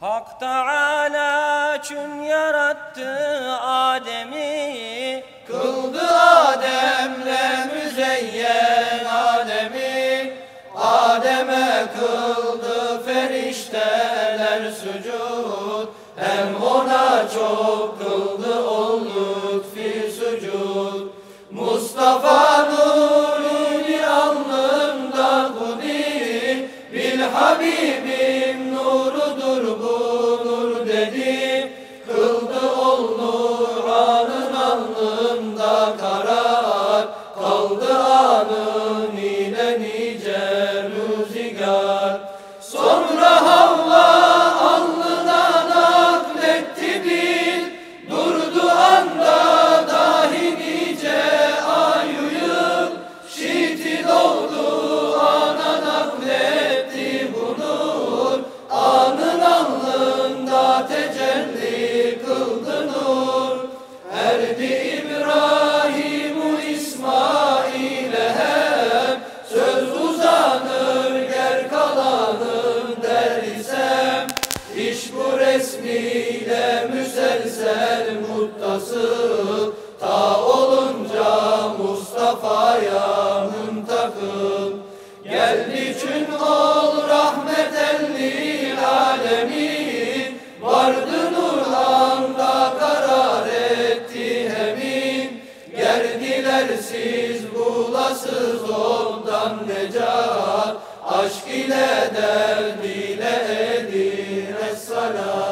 Hak Teala çün yarattı Adem'i. Kıldı Adem'le müzeyyen Adem'i. Adem'e kıldı ferişteler sucud. Hem ona çok kıldı ol lütfi sucud. Mustafa nuruni alnımda kudi. Bil Habibi Ta olunca Mustafa yamın takıl geldiçün ol rahmet eliyle mi vardı Nurhanda karar etti hemim gerdiler siz necat. Aşk ile derd ile edin Es-salam